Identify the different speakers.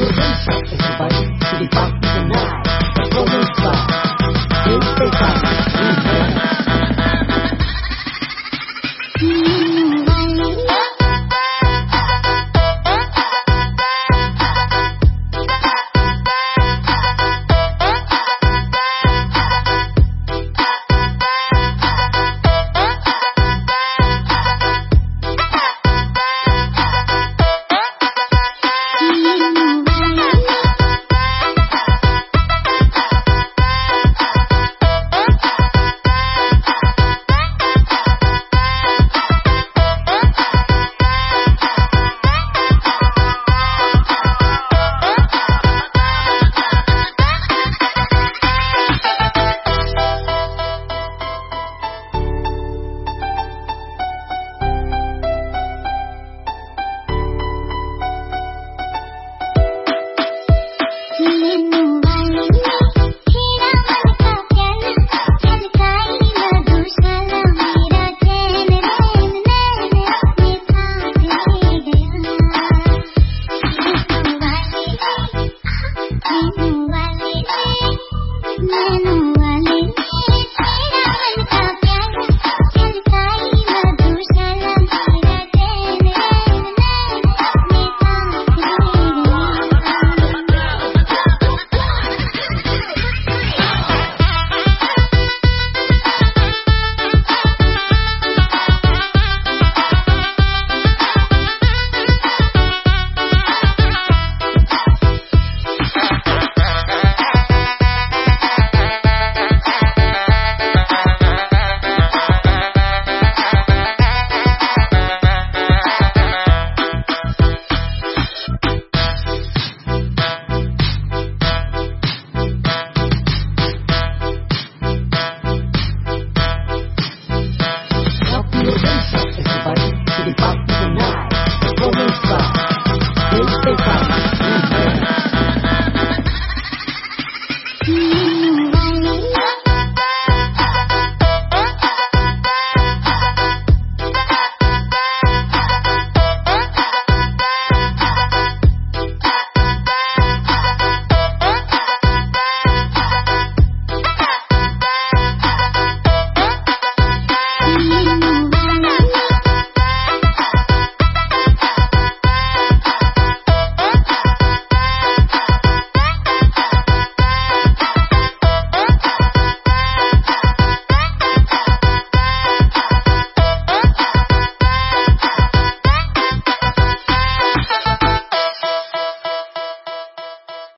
Speaker 1: Mm-hmm.